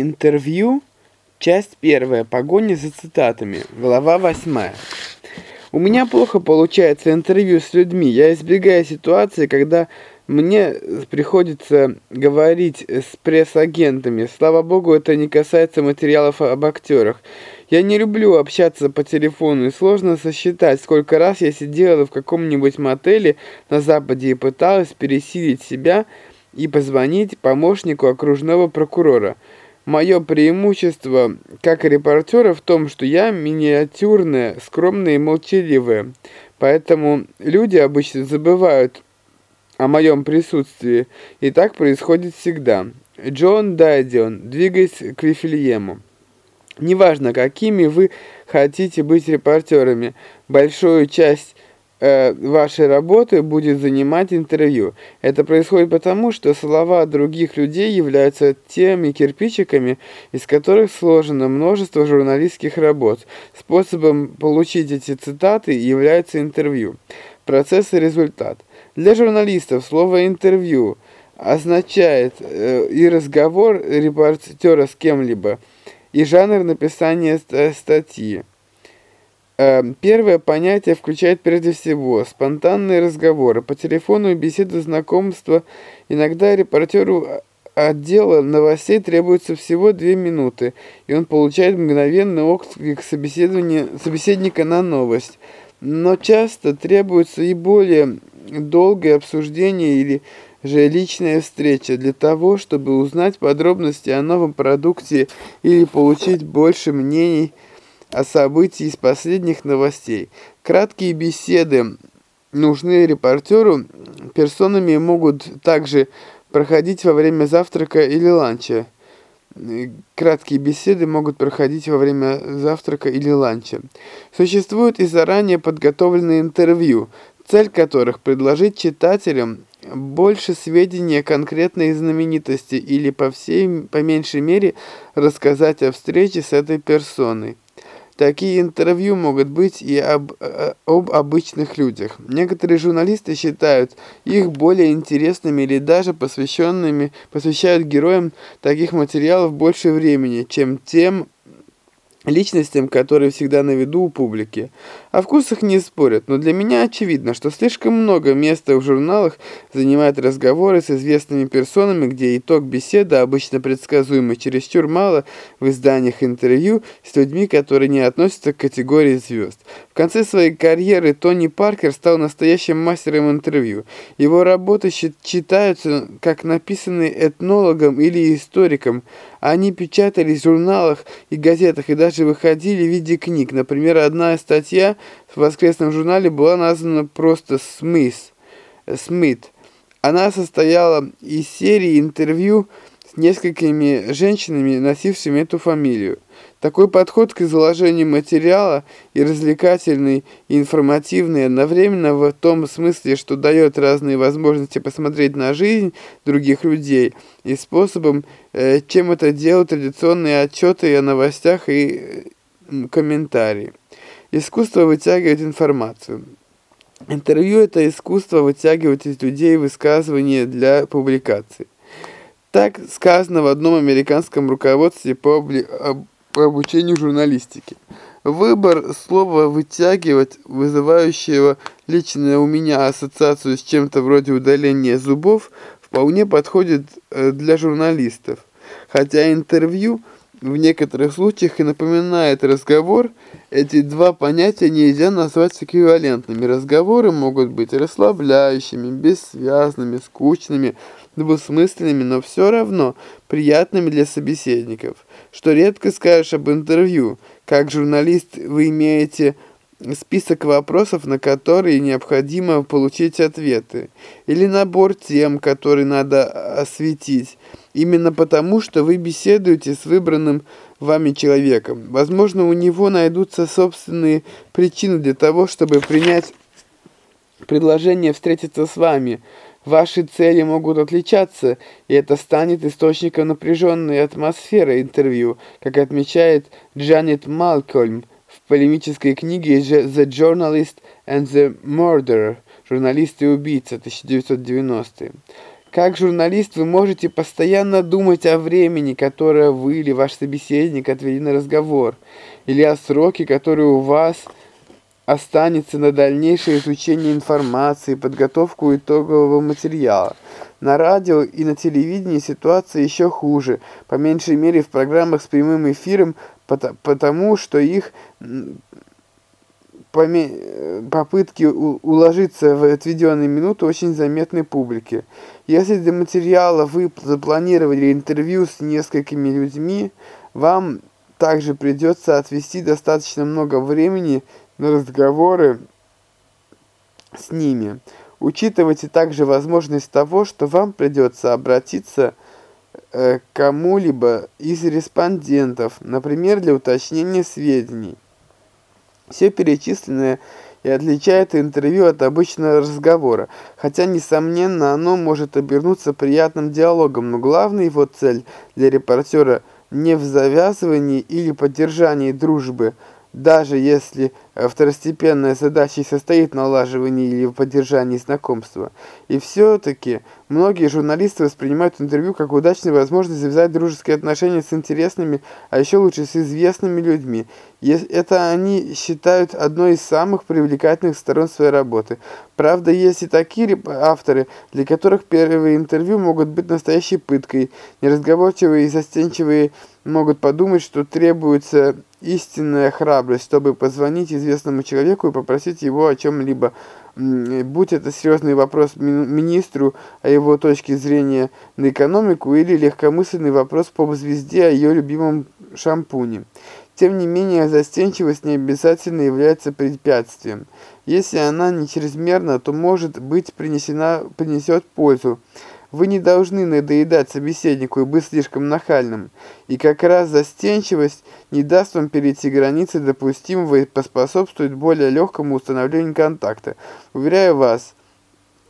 Интервью. Часть первая. Погоня за цитатами. Глава восьмая. У меня плохо получается интервью с людьми. Я избегаю ситуации, когда мне приходится говорить с пресс-агентами. Слава богу, это не касается материалов об актерах. Я не люблю общаться по телефону, и сложно сосчитать, сколько раз я сидела в каком-нибудь мотеле на Западе и пыталась пересилить себя и позвонить помощнику окружного прокурора. Мое преимущество как репортера в том, что я миниатюрная, скромная и молчаливая. Поэтому люди обычно забывают о моем присутствии, и так происходит всегда. Джон Дайдион, двигаясь к Вифлеему. Неважно, какими вы хотите быть репортерами, большую часть э, вашей работы будет занимать интервью. Это происходит потому, что слова других людей являются теми кирпичиками, из которых сложено множество журналистских работ. Способом получить эти цитаты является интервью. Процесс и результат. Для журналистов слово «интервью» означает э, и разговор репортера с кем-либо, и жанр написания статьи. Э, первое понятие включает прежде всего спонтанные разговоры по телефону, беседы, знакомства. Иногда репортеру отдела новостей требуется всего две минуты, и он получает мгновенный отклик собеседника на новость. Но часто требуется и более долгое обсуждение или же личная встреча для того, чтобы узнать подробности о новом продукте или получить больше мнений о событии из последних новостей. Краткие беседы нужны репортеру, персонами могут также проходить во время завтрака или ланча. Краткие беседы могут проходить во время завтрака или ланча. Существуют и заранее подготовленные интервью, цель которых предложить читателям больше сведений о конкретной знаменитости или по всей, по меньшей мере, рассказать о встрече с этой персоной. Такие интервью могут быть и об, э, об обычных людях. Некоторые журналисты считают их более интересными или даже посвященными, посвящают героям таких материалов больше времени, чем тем личностям, которые всегда на виду у публики. О вкусах не спорят, но для меня очевидно, что слишком много места в журналах занимают разговоры с известными персонами, где итог беседы обычно предсказуемый, чересчур мало в изданиях интервью с людьми, которые не относятся к категории звезд. В конце своей карьеры Тони Паркер стал настоящим мастером интервью. Его работы читаются как написанные этнологом или историком, они печатались в журналах и газетах и даже выходили в виде книг. Например, одна статья в воскресном журнале была названа просто «Смис», «Смит». Она состояла из серии интервью с несколькими женщинами, носившими эту фамилию. Такой подход к изложению материала и развлекательный, и информативный одновременно в том смысле, что дает разные возможности посмотреть на жизнь других людей и способом, э, чем это делают традиционные отчеты о новостях и комментарии. Искусство вытягивать информацию. Интервью – это искусство вытягивать из людей высказывания для публикации. Так сказано в одном американском руководстве по по обучению журналистике. Выбор слова «вытягивать», вызывающего лично у меня ассоциацию с чем-то вроде удаления зубов, вполне подходит э, для журналистов. Хотя интервью в некоторых случаях и напоминает разговор, эти два понятия нельзя назвать эквивалентными. Разговоры могут быть расслабляющими, бессвязными, скучными, двусмысленными, но все равно приятными для собеседников. Что редко скажешь об интервью. Как журналист вы имеете список вопросов, на которые необходимо получить ответы. Или набор тем, которые надо осветить. Именно потому, что вы беседуете с выбранным вами человеком. Возможно, у него найдутся собственные причины для того, чтобы принять предложение встретиться с вами – Ваши цели могут отличаться, и это станет источником напряженной атмосферы. Интервью, как отмечает Джанет Малкольм в полемической книге «The Journalist and the Murderer» «Журналист и убийца» 1990 Как журналист вы можете постоянно думать о времени, которое вы или ваш собеседник отвели на разговор, или о сроке, который у вас останется на дальнейшее изучение информации, подготовку итогового материала. На радио и на телевидении ситуация еще хуже, по меньшей мере в программах с прямым эфиром, потому что их попытки уложиться в отведенные минуты очень заметны публике. Если для материала вы запланировали интервью с несколькими людьми, вам также придется отвести достаточно много времени на разговоры с ними. Учитывайте также возможность того, что вам придется обратиться э, к кому-либо из респондентов, например, для уточнения сведений. Все перечисленное и отличает интервью от обычного разговора, хотя, несомненно, оно может обернуться приятным диалогом, но главная его цель для репортера не в завязывании или поддержании дружбы, даже если Э, второстепенная задача состоит в налаживании или в поддержании знакомства. И все-таки многие журналисты воспринимают интервью как удачную возможность завязать дружеские отношения с интересными, а еще лучше с известными людьми. Это они считают одной из самых привлекательных сторон своей работы. Правда, есть и такие авторы, для которых первые интервью могут быть настоящей пыткой. Неразговорчивые и застенчивые могут подумать, что требуется истинная храбрость, чтобы позвонить из известному человеку и попросить его о чем-либо, будь это серьезный вопрос министру о его точке зрения на экономику или легкомысленный вопрос по звезде о ее любимом шампуне. Тем не менее, застенчивость не обязательно является препятствием. Если она не чрезмерна, то может быть принесена, принесет пользу. Вы не должны надоедать собеседнику и быть слишком нахальным. И как раз застенчивость не даст вам перейти границы допустимого и поспособствует более легкому установлению контакта. Уверяю вас,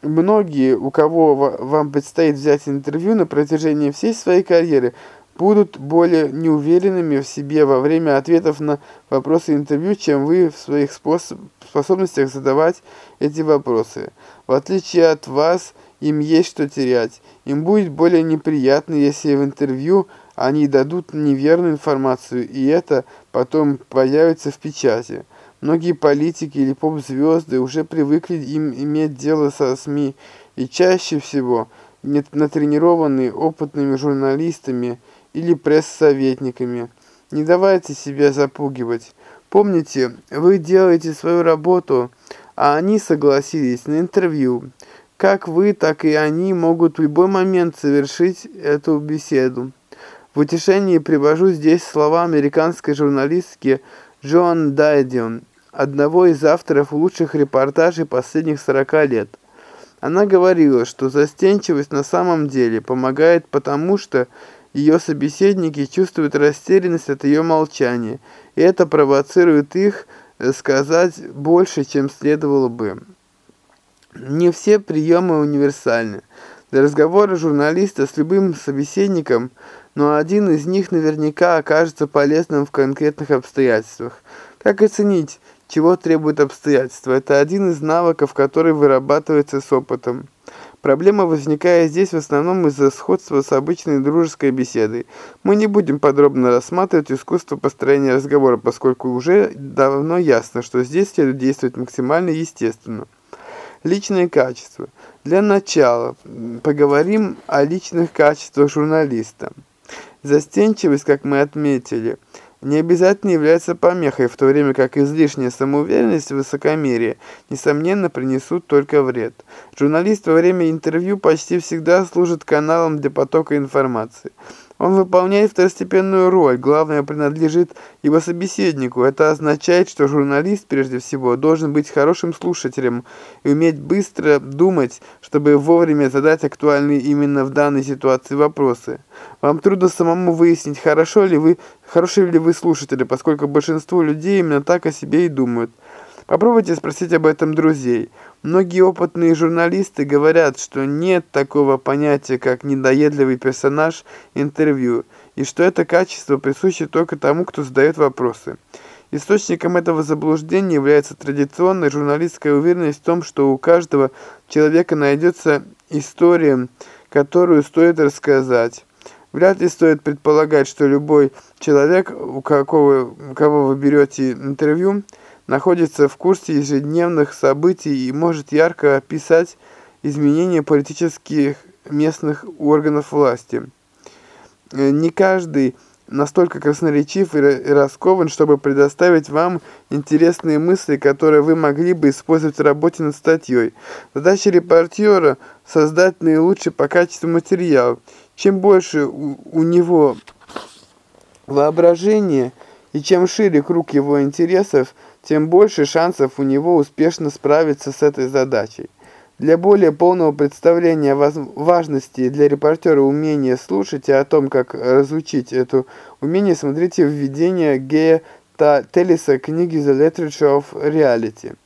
многие, у кого вам предстоит взять интервью на протяжении всей своей карьеры, будут более неуверенными в себе во время ответов на вопросы интервью, чем вы в своих способ, способностях задавать эти вопросы. В отличие от вас, им есть что терять. Им будет более неприятно, если в интервью они дадут неверную информацию, и это потом появится в печати. Многие политики или поп-звезды уже привыкли им иметь дело со СМИ, и чаще всего натренированные опытными журналистами или пресс-советниками. Не давайте себя запугивать. Помните, вы делаете свою работу, а они согласились на интервью. Как вы, так и они могут в любой момент совершить эту беседу. В утешении привожу здесь слова американской журналистки Джоан Дайдион, одного из авторов лучших репортажей последних 40 лет. Она говорила, что застенчивость на самом деле помогает потому, что ее собеседники чувствуют растерянность от ее молчания, и это провоцирует их сказать больше, чем следовало бы. Не все приемы универсальны. Для разговора журналиста с любым собеседником, но один из них наверняка окажется полезным в конкретных обстоятельствах. Как оценить, чего требует обстоятельства? Это один из навыков, который вырабатывается с опытом. Проблема возникает здесь в основном из-за сходства с обычной дружеской беседой. Мы не будем подробно рассматривать искусство построения разговора, поскольку уже давно ясно, что здесь следует действовать максимально естественно. Личные качества. Для начала поговорим о личных качествах журналиста. Застенчивость, как мы отметили, не обязательно является помехой, в то время как излишняя самоуверенность и высокомерие, несомненно, принесут только вред. Журналист во время интервью почти всегда служит каналом для потока информации. Он выполняет второстепенную роль, главное принадлежит его собеседнику. Это означает, что журналист, прежде всего, должен быть хорошим слушателем и уметь быстро думать, чтобы вовремя задать актуальные именно в данной ситуации вопросы. Вам трудно самому выяснить, хорошо ли вы, хороший ли вы слушатели, поскольку большинство людей именно так о себе и думают. Попробуйте спросить об этом друзей. Многие опытные журналисты говорят, что нет такого понятия, как недоедливый персонаж интервью, и что это качество присуще только тому, кто задает вопросы. Источником этого заблуждения является традиционная журналистская уверенность в том, что у каждого человека найдется история, которую стоит рассказать. Вряд ли стоит предполагать, что любой человек, у какого, у кого вы берете интервью, находится в курсе ежедневных событий и может ярко описать изменения политических местных органов власти. Э, не каждый настолько красноречив и раскован, чтобы предоставить вам интересные мысли, которые вы могли бы использовать в работе над статьей. Задача репортера – создать наилучший по качеству материал. Чем больше у, него воображения и чем шире круг его интересов, тем больше шансов у него успешно справиться с этой задачей. Для более полного представления важности для репортера умения слушать и о том, как разучить это умение, смотрите введение Гея Теллиса книги The Literature of Reality.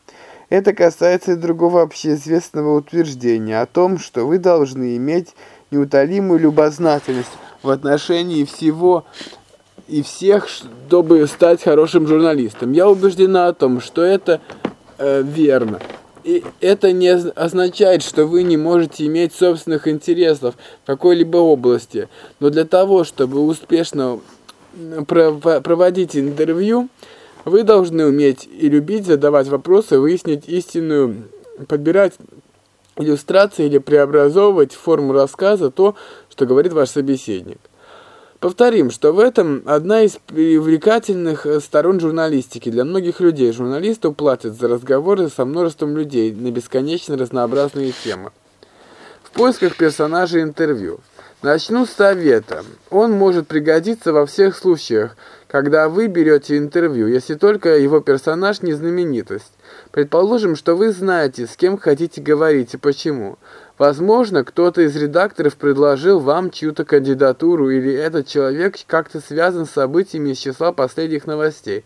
Это касается и другого общеизвестного утверждения о том, что вы должны иметь неутолимую любознательность в отношении всего и всех, чтобы стать хорошим журналистом. Я убеждена о том, что это э, верно. И это не означает, что вы не можете иметь собственных интересов в какой-либо области. Но для того, чтобы успешно проводить интервью, вы должны уметь и любить задавать вопросы, выяснить истинную, подбирать иллюстрации или преобразовывать форму рассказа то, что говорит ваш собеседник. Повторим, что в этом одна из привлекательных э, сторон журналистики. Для многих людей журналисту платят за разговоры со множеством людей на бесконечно разнообразные темы. В поисках персонажей интервью. Начну с совета. Он может пригодиться во всех случаях, когда вы берете интервью, если только его персонаж не знаменитость. Предположим, что вы знаете, с кем хотите говорить и почему. Возможно, кто-то из редакторов предложил вам чью-то кандидатуру, или этот человек как-то связан с событиями из числа последних новостей.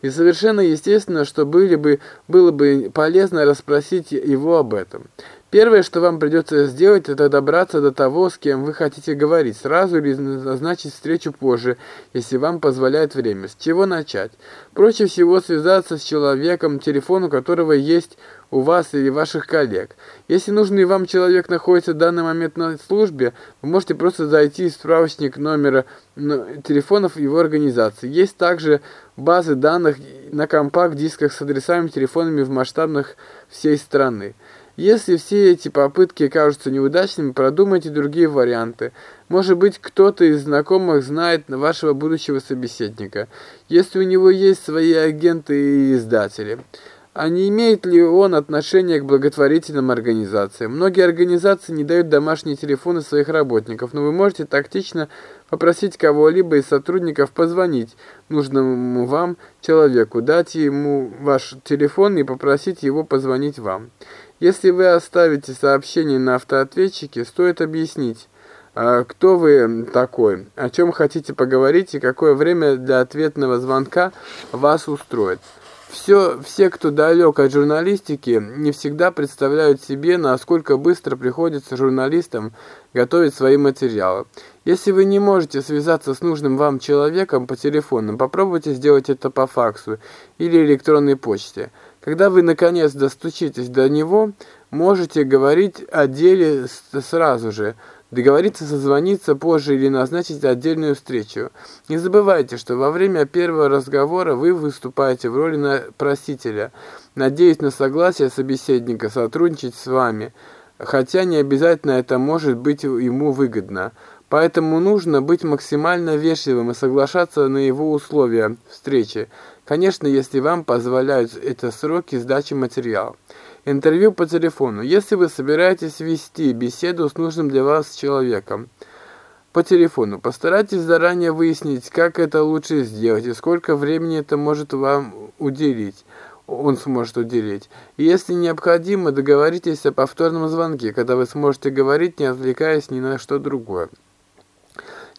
И совершенно естественно, что были бы, было бы полезно расспросить его об этом. Первое, что вам придется сделать, это добраться до того, с кем вы хотите говорить, сразу или назначить встречу позже, если вам позволяет время. С чего начать? Проще всего связаться с человеком, телефон у которого есть у вас или ваших коллег. Если нужный вам человек находится в данный момент на службе, вы можете просто зайти в справочник номера телефонов его организации. Есть также базы данных на компакт-дисках с адресами телефонами в масштабах всей страны. Если все эти попытки кажутся неудачными, продумайте другие варианты. Может быть, кто-то из знакомых знает вашего будущего собеседника, если у него есть свои агенты и издатели. А не имеет ли он отношение к благотворительным организациям? Многие организации не дают домашние телефоны своих работников, но вы можете тактично попросить кого-либо из сотрудников позвонить нужному вам человеку, дать ему ваш телефон и попросить его позвонить вам. Если вы оставите сообщение на автоответчике, стоит объяснить, а, кто вы такой, о чем хотите поговорить и какое время для ответного звонка вас устроит. Все, все, кто далек от журналистики, не всегда представляют себе, насколько быстро приходится журналистам готовить свои материалы. Если вы не можете связаться с нужным вам человеком по телефону, попробуйте сделать это по факсу или электронной почте. Когда вы наконец достучитесь до него, можете говорить о деле сразу же – договориться созвониться позже или назначить отдельную встречу. Не забывайте, что во время первого разговора вы выступаете в роли просителя, надеясь на согласие собеседника сотрудничать с вами, хотя не обязательно это может быть ему выгодно. Поэтому нужно быть максимально вежливым и соглашаться на его условия встречи, конечно, если вам позволяют это сроки сдачи материала. Интервью по телефону. Если вы собираетесь вести беседу с нужным для вас человеком по телефону, постарайтесь заранее выяснить, как это лучше сделать и сколько времени это может вам уделить он сможет уделить. Если необходимо, договоритесь о повторном звонке, когда вы сможете говорить, не отвлекаясь ни на что другое.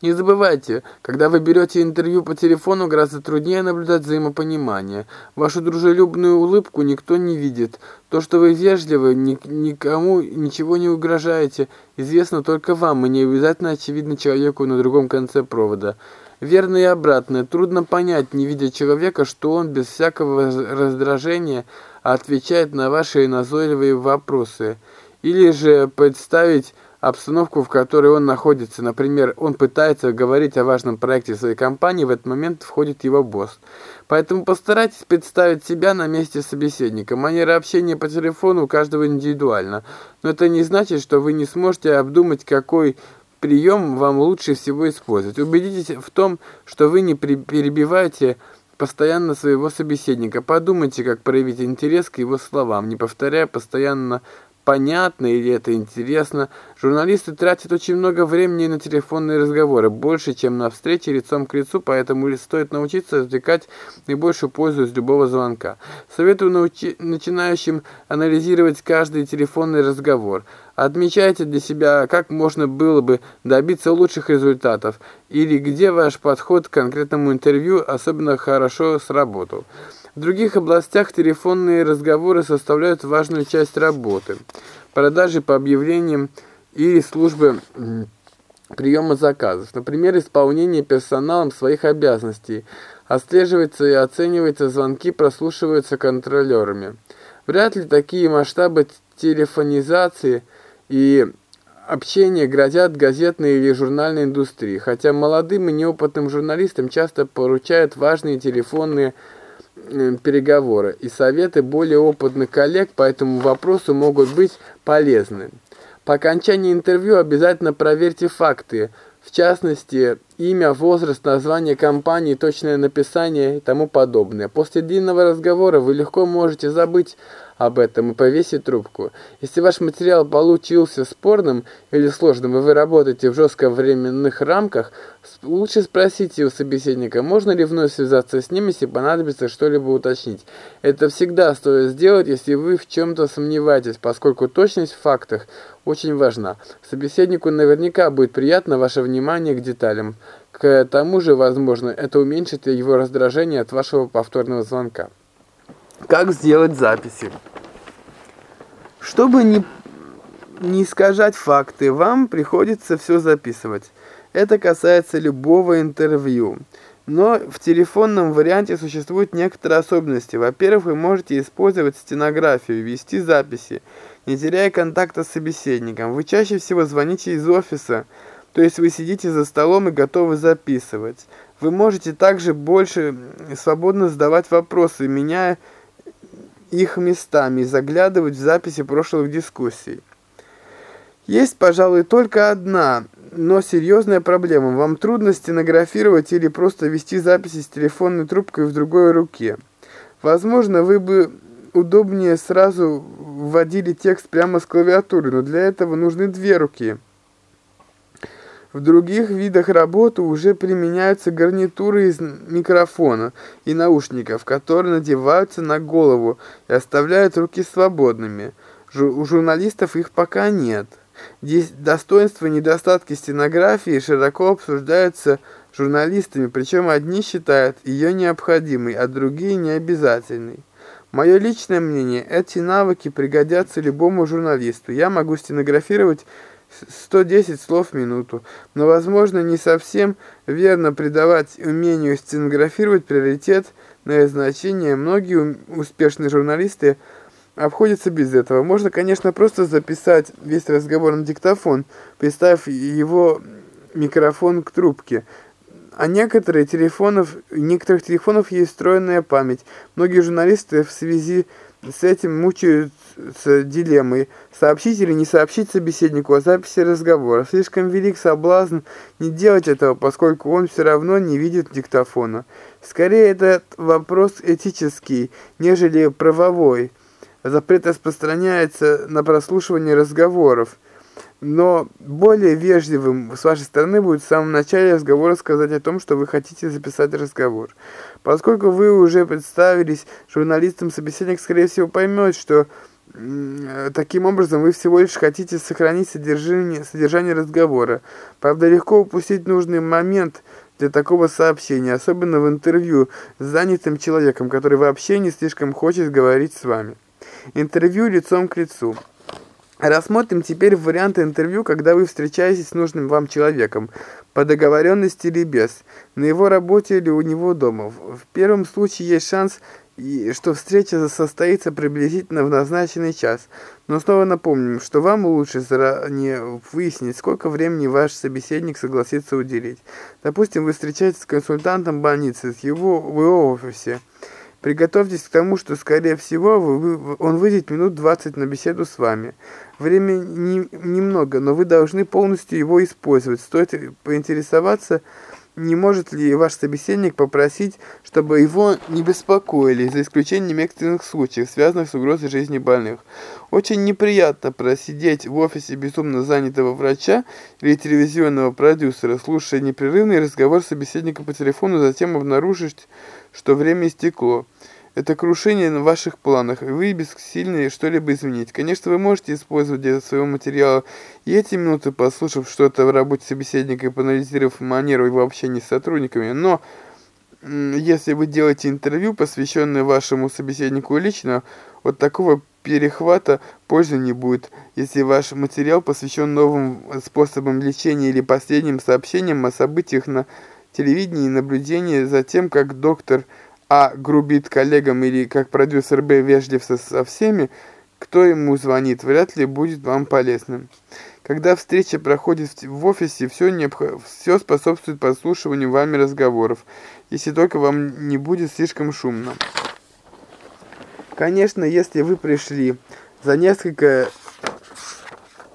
Не забывайте, когда вы берете интервью по телефону, гораздо труднее наблюдать взаимопонимание. Вашу дружелюбную улыбку никто не видит. То, что вы вежливы, ни, никому ничего не угрожаете, известно только вам, и не обязательно очевидно человеку на другом конце провода. Верно и обратно. Трудно понять, не видя человека, что он без всякого раздражения отвечает на ваши назойливые вопросы. Или же представить обстановку, в которой он находится. Например, он пытается говорить о важном проекте своей компании, в этот момент входит его босс. Поэтому постарайтесь представить себя на месте собеседника. Манера общения по телефону у каждого индивидуальна. Но это не значит, что вы не сможете обдумать, какой прием вам лучше всего использовать. Убедитесь в том, что вы не перебиваете постоянно своего собеседника. Подумайте, как проявить интерес к его словам, не повторяя постоянно понятно или это интересно. Журналисты тратят очень много времени на телефонные разговоры, больше, чем на встречи лицом к лицу, поэтому стоит научиться извлекать наибольшую пользу из любого звонка. Советую научи начинающим анализировать каждый телефонный разговор. Отмечайте для себя, как можно было бы добиться лучших результатов, или где ваш подход к конкретному интервью особенно хорошо сработал. В других областях телефонные разговоры составляют важную часть работы. Продажи по объявлениям или службы приема заказов. Например, исполнение персоналом своих обязанностей. Отслеживается и оценивается звонки, прослушиваются контролерами. Вряд ли такие масштабы телефонизации и общения грозят газетной или журнальной индустрии, хотя молодым и неопытным журналистам часто поручают важные телефонные переговоры, и советы более опытных коллег по этому вопросу могут быть полезны. По окончании интервью обязательно проверьте факты, в частности, имя, возраст, название компании, точное написание и тому подобное. После длинного разговора вы легко можете забыть об этом и повесить трубку. Если ваш материал получился спорным или сложным, и вы работаете в жестко временных рамках, лучше спросите у собеседника, можно ли вновь связаться с ним, если понадобится что-либо уточнить. Это всегда стоит сделать, если вы в чем-то сомневаетесь, поскольку точность в фактах очень важна. Собеседнику наверняка будет приятно ваше внимание к деталям. К тому же, возможно, это уменьшит его раздражение от вашего повторного звонка. Как сделать записи? Чтобы не, не искажать факты, вам приходится все записывать. Это касается любого интервью. Но в телефонном варианте существуют некоторые особенности. Во-первых, вы можете использовать стенографию, вести записи, не теряя контакта с собеседником. Вы чаще всего звоните из офиса, то есть вы сидите за столом и готовы записывать. Вы можете также больше свободно задавать вопросы, меняя их местами заглядывать в записи прошлых дискуссий. Есть, пожалуй, только одна, но серьезная проблема. Вам трудно стенографировать или просто вести записи с телефонной трубкой в другой руке. Возможно, вы бы удобнее сразу вводили текст прямо с клавиатуры, но для этого нужны две руки – в других видах работы уже применяются гарнитуры из микрофона и наушников, которые надеваются на голову и оставляют руки свободными. у журналистов их пока нет. Здесь достоинства и недостатки стенографии широко обсуждаются журналистами, причем одни считают ее необходимой, а другие необязательной. Мое личное мнение, эти навыки пригодятся любому журналисту. Я могу стенографировать 110 слов в минуту, но, возможно, не совсем верно придавать умению стенографировать приоритетное значение. Многие успешные журналисты обходятся без этого. Можно, конечно, просто записать весь разговор на диктофон, приставив его микрофон к трубке. А некоторые телефонов, некоторых телефонов есть встроенная память. Многие журналисты в связи с с этим мучаются дилеммой, сообщить или не сообщить собеседнику о записи разговора. Слишком велик соблазн не делать этого, поскольку он все равно не видит диктофона. Скорее, этот вопрос этический, нежели правовой. Запрет распространяется на прослушивание разговоров. Но более вежливым с вашей стороны будет в самом начале разговора сказать о том, что вы хотите записать разговор. Поскольку вы уже представились журналистам, собеседник, скорее всего, поймет, что таким образом вы всего лишь хотите сохранить содержание, содержание разговора. Правда, легко упустить нужный момент для такого сообщения, особенно в интервью с занятым человеком, который вообще не слишком хочет говорить с вами. Интервью лицом к лицу. Рассмотрим теперь варианты интервью, когда вы встречаетесь с нужным вам человеком, по договоренности или без, на его работе или у него дома. В первом случае есть шанс что встреча состоится приблизительно в назначенный час. Но снова напомним, что вам лучше заранее выяснить, сколько времени ваш собеседник согласится уделить. Допустим, вы встречаетесь с консультантом больницы, с его в его офисе. Приготовьтесь к тому, что, скорее всего, вы, он выйдет минут 20 на беседу с вами. Времени немного, но вы должны полностью его использовать. Стоит поинтересоваться, не может ли ваш собеседник попросить, чтобы его не беспокоили, за исключением экстренных случаев, связанных с угрозой жизни больных. Очень неприятно просидеть в офисе безумно занятого врача или телевизионного продюсера, слушая непрерывный разговор собеседника по телефону, затем обнаружить, что время истекло. Это крушение на ваших планах, и вы бессильны что-либо изменить. Конечно, вы можете использовать для своего материала и эти минуты, послушав что-то в работе собеседника и поанализировав манеру его общения с сотрудниками, но если вы делаете интервью, посвященное вашему собеседнику лично, вот такого перехвата пользы не будет. Если ваш материал посвящен новым способам лечения или последним сообщениям о событиях на телевидении и наблюдении за тем, как доктор а грубит коллегам или как продюсер Б вежлив со всеми, кто ему звонит, вряд ли будет вам полезным. Когда встреча проходит в офисе, все, необх... все способствует подслушиванию вами разговоров, если только вам не будет слишком шумно. Конечно, если вы пришли за несколько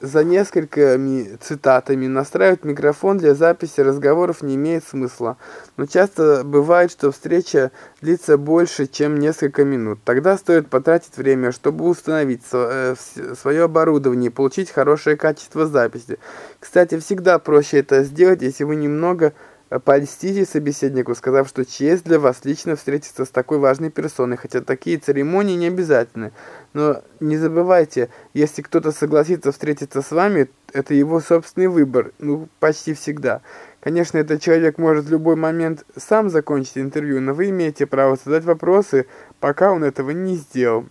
за несколькими цитатами настраивать микрофон для записи разговоров не имеет смысла, но часто бывает, что встреча длится больше, чем несколько минут. Тогда стоит потратить время, чтобы установить э, свое оборудование и получить хорошее качество записи. Кстати, всегда проще это сделать, если вы немного Польстите собеседнику, сказав, что честь для вас лично встретиться с такой важной персоной, хотя такие церемонии не обязательны. Но не забывайте, если кто-то согласится встретиться с вами, это его собственный выбор, ну, почти всегда. Конечно, этот человек может в любой момент сам закончить интервью, но вы имеете право задать вопросы, пока он этого не сделал.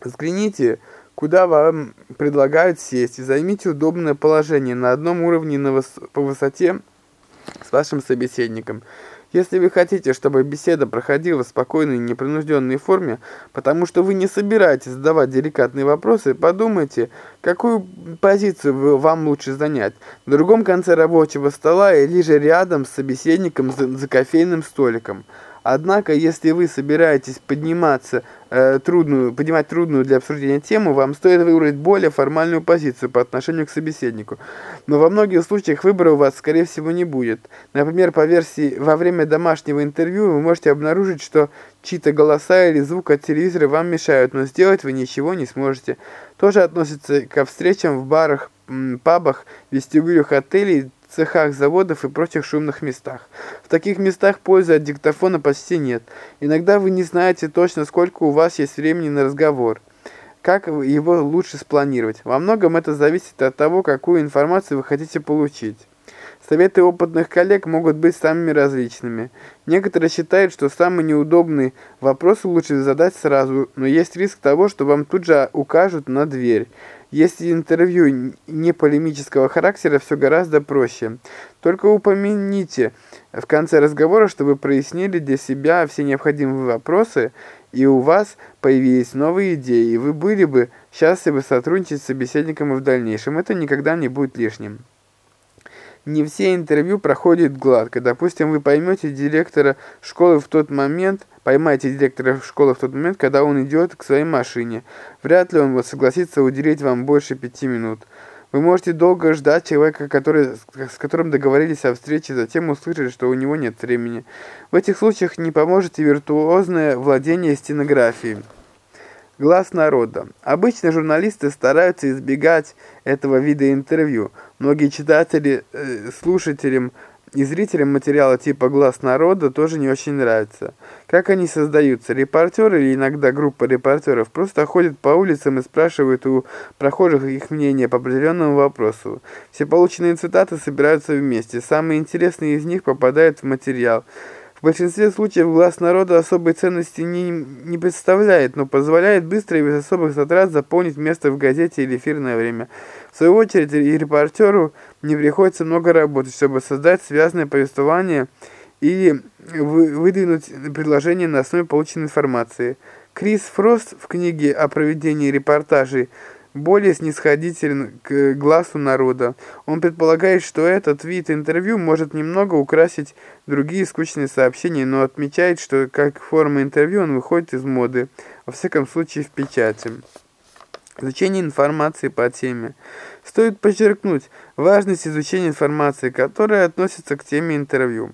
Взгляните, куда вам предлагают сесть, и займите удобное положение на одном уровне на выс по высоте, с вашим собеседником. Если вы хотите, чтобы беседа проходила в спокойной и непринужденной форме, потому что вы не собираетесь задавать деликатные вопросы, подумайте, какую позицию вам лучше занять. На другом конце рабочего стола или же рядом с собеседником за, за кофейным столиком. Однако, если вы собираетесь подниматься э, трудную, поднимать трудную для обсуждения тему, вам стоит выбрать более формальную позицию по отношению к собеседнику. Но во многих случаях выбора у вас, скорее всего, не будет. Например, по версии «Во время домашнего интервью» вы можете обнаружить, что чьи-то голоса или звук от телевизора вам мешают, но сделать вы ничего не сможете. Тоже относится ко встречам в барах, пабах, вестибюлях отелей, цехах заводов и прочих шумных местах. В таких местах пользы от диктофона почти нет. Иногда вы не знаете точно, сколько у вас есть времени на разговор. Как его лучше спланировать? Во многом это зависит от того, какую информацию вы хотите получить. Советы опытных коллег могут быть самыми различными. Некоторые считают, что самый неудобный вопрос лучше задать сразу, но есть риск того, что вам тут же укажут на дверь. Если интервью не полемического характера, все гораздо проще. Только упомяните в конце разговора, что вы прояснили для себя все необходимые вопросы, и у вас появились новые идеи, и вы были бы счастливы сотрудничать с собеседником в дальнейшем. Это никогда не будет лишним. Не все интервью проходят гладко. Допустим, вы поймете директора школы в тот момент, поймаете директора школы в тот момент, когда он идет к своей машине. Вряд ли он согласится уделить вам больше пяти минут. Вы можете долго ждать человека, который, с которым договорились о встрече, затем услышать, что у него нет времени. В этих случаях не поможет и виртуозное владение стенографией. Глаз народа. Обычно журналисты стараются избегать этого вида интервью. Многие читатели, э, слушателям и зрителям материала типа «Глаз народа» тоже не очень нравится. Как они создаются? Репортеры или иногда группа репортеров просто ходят по улицам и спрашивают у прохожих их мнение по определенному вопросу. Все полученные цитаты собираются вместе. Самые интересные из них попадают в материал – в большинстве случаев глаз народа особой ценности не, не представляет, но позволяет быстро и без особых затрат заполнить место в газете или эфирное время. В свою очередь, и репортеру не приходится много работать, чтобы создать связанное повествование или выдвинуть предложение на основе полученной информации. Крис Фрост в книге о проведении репортажей более снисходителен к глазу народа. Он предполагает, что этот вид интервью может немного украсить другие скучные сообщения, но отмечает, что как форма интервью он выходит из моды, во всяком случае в печати. Изучение информации по теме. Стоит подчеркнуть важность изучения информации, которая относится к теме интервью.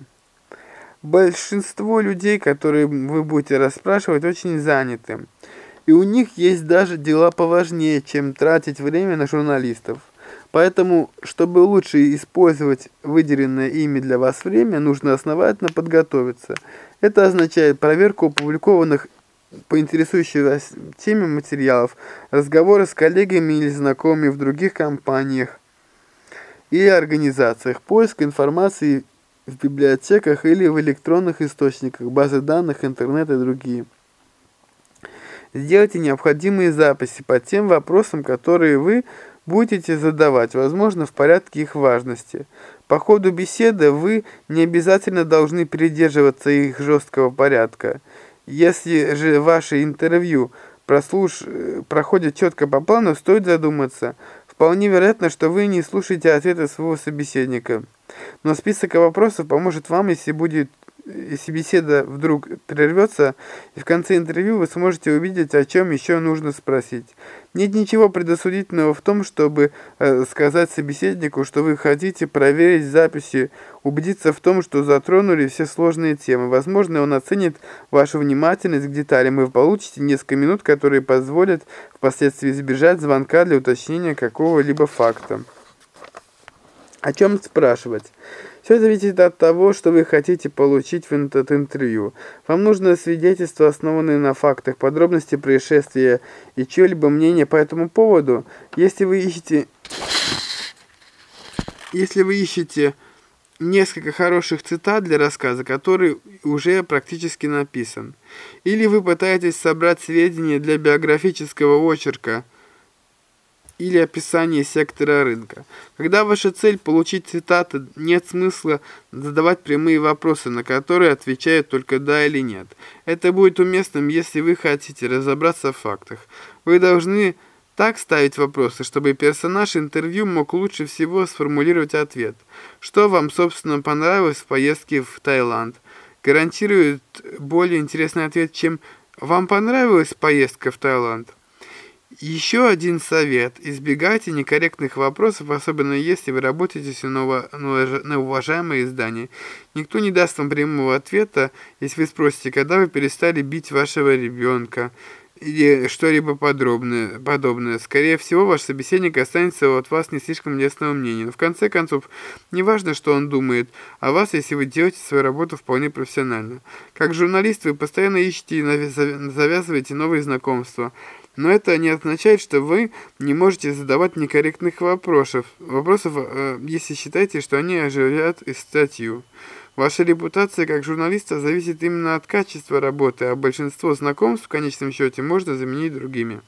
Большинство людей, которые вы будете расспрашивать, очень заняты. И у них есть даже дела поважнее, чем тратить время на журналистов. Поэтому, чтобы лучше использовать выделенное ими для вас время, нужно основательно подготовиться. Это означает проверку опубликованных по интересующей вас теме материалов, разговоры с коллегами или знакомыми в других компаниях или организациях, поиск информации в библиотеках или в электронных источниках, базы данных, интернет и другие. Сделайте необходимые записи по тем вопросам, которые вы будете задавать, возможно, в порядке их важности. По ходу беседы вы не обязательно должны придерживаться их жесткого порядка. Если же ваше интервью прослуш... проходит четко по плану, стоит задуматься. Вполне вероятно, что вы не слушаете ответы своего собеседника. Но список вопросов поможет вам, если будет если беседа вдруг прервется, и в конце интервью вы сможете увидеть, о чем еще нужно спросить. Нет ничего предосудительного в том, чтобы э, сказать собеседнику, что вы хотите проверить записи, убедиться в том, что затронули все сложные темы. Возможно, он оценит вашу внимательность к деталям, и вы получите несколько минут, которые позволят впоследствии избежать звонка для уточнения какого-либо факта. О чем спрашивать? Все зависит от того, что вы хотите получить в интервью. Вам нужно свидетельство, основанное на фактах, подробности происшествия и чье-либо мнение по этому поводу. Если вы ищете... Если вы ищете несколько хороших цитат для рассказа, который уже практически написан, или вы пытаетесь собрать сведения для биографического очерка – или описание сектора рынка. Когда ваша цель получить цитаты, нет смысла задавать прямые вопросы, на которые отвечают только «да» или «нет». Это будет уместным, если вы хотите разобраться в фактах. Вы должны так ставить вопросы, чтобы персонаж интервью мог лучше всего сформулировать ответ. Что вам, собственно, понравилось в поездке в Таиланд? Гарантирует более интересный ответ, чем «Вам понравилась поездка в Таиланд?» Еще один совет. Избегайте некорректных вопросов, особенно если вы работаете на уважаемое издание. Никто не даст вам прямого ответа, если вы спросите, когда вы перестали бить вашего ребенка или что-либо подробное, подобное. Скорее всего, ваш собеседник останется от вас не слишком лестного мнения. Но в конце концов, не важно, что он думает о вас, если вы делаете свою работу вполне профессионально. Как журналист вы постоянно ищете и завязываете новые знакомства. Но это не означает, что вы не можете задавать некорректных вопросов, вопросов, э, если считаете, что они оживят статью. Ваша репутация как журналиста зависит именно от качества работы, а большинство знакомств в конечном счете можно заменить другими.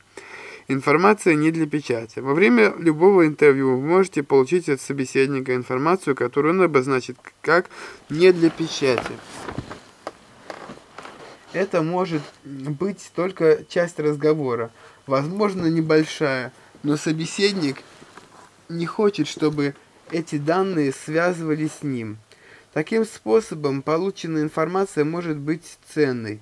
Информация не для печати. Во время любого интервью вы можете получить от собеседника информацию, которую он обозначит как не для печати. Это может быть только часть разговора, возможно небольшая, но собеседник не хочет, чтобы эти данные связывались с ним. Таким способом полученная информация может быть ценной.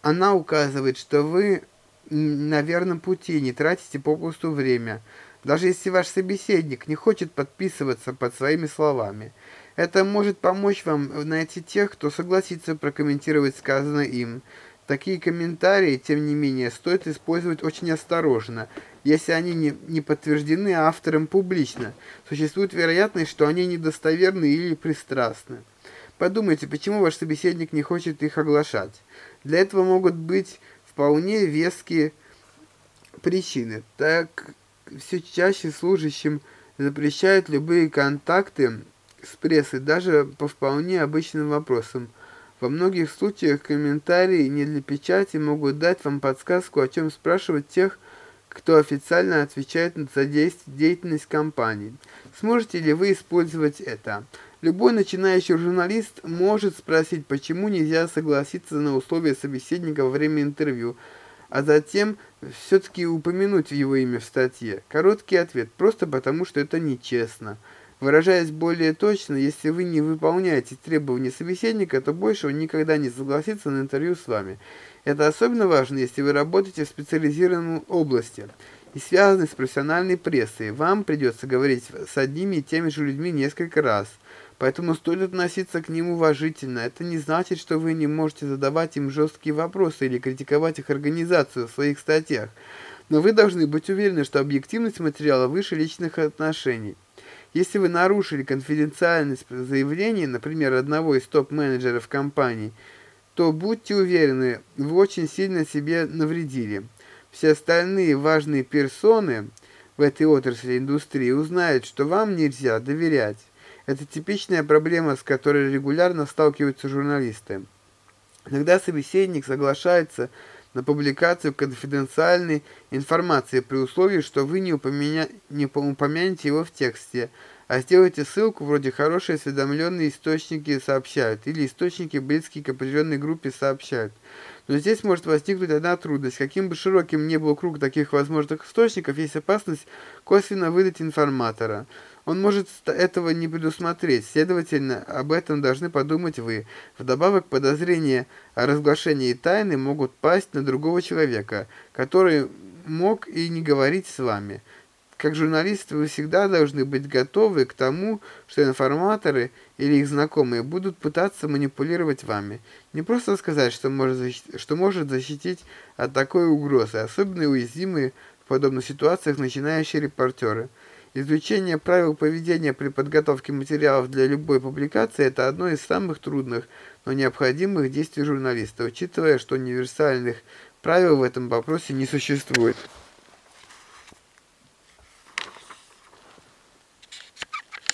Она указывает, что вы на верном пути, не тратите попусту время, даже если ваш собеседник не хочет подписываться под своими словами. Это может помочь вам найти тех, кто согласится прокомментировать сказанное им. Такие комментарии, тем не менее, стоит использовать очень осторожно, если они не, не подтверждены автором публично. Существует вероятность, что они недостоверны или пристрастны. Подумайте, почему ваш собеседник не хочет их оглашать. Для этого могут быть вполне веские причины. Так все чаще служащим запрещают любые контакты с прессой, даже по вполне обычным вопросам. Во многих случаях комментарии не для печати могут дать вам подсказку, о чем спрашивать тех, кто официально отвечает за деятельность компании. Сможете ли вы использовать это? Любой начинающий журналист может спросить, почему нельзя согласиться на условия собеседника во время интервью, а затем все-таки упомянуть его имя в статье. Короткий ответ – просто потому, что это нечестно. Выражаясь более точно, если вы не выполняете требования собеседника, то больше он никогда не согласится на интервью с вами. Это особенно важно, если вы работаете в специализированной области и связаны с профессиональной прессой. Вам придется говорить с одними и теми же людьми несколько раз. Поэтому стоит относиться к ним уважительно. Это не значит, что вы не можете задавать им жесткие вопросы или критиковать их организацию в своих статьях. Но вы должны быть уверены, что объективность материала выше личных отношений. Если вы нарушили конфиденциальность заявления, например, одного из топ-менеджеров компании, то будьте уверены, вы очень сильно себе навредили. Все остальные важные персоны в этой отрасли индустрии узнают, что вам нельзя доверять. Это типичная проблема, с которой регулярно сталкиваются журналисты. Иногда собеседник соглашается на публикацию конфиденциальной информации при условии, что вы не, упомя... не упомянете его в тексте, а сделайте ссылку вроде «хорошие осведомленные источники сообщают» или «источники близкие к определенной группе сообщают». Но здесь может возникнуть одна трудность. Каким бы широким ни был круг таких возможных источников, есть опасность косвенно выдать информатора. Он может этого не предусмотреть, следовательно, об этом должны подумать вы. Вдобавок, подозрения о разглашении тайны могут пасть на другого человека, который мог и не говорить с вами. Как журналисты вы всегда должны быть готовы к тому, что информаторы или их знакомые будут пытаться манипулировать вами. Не просто сказать, что может, защитить, что может защитить от такой угрозы, особенно уязвимые в подобных ситуациях начинающие репортеры. Изучение правил поведения при подготовке материалов для любой публикации – это одно из самых трудных, но необходимых действий журналиста, учитывая, что универсальных правил в этом вопросе не существует.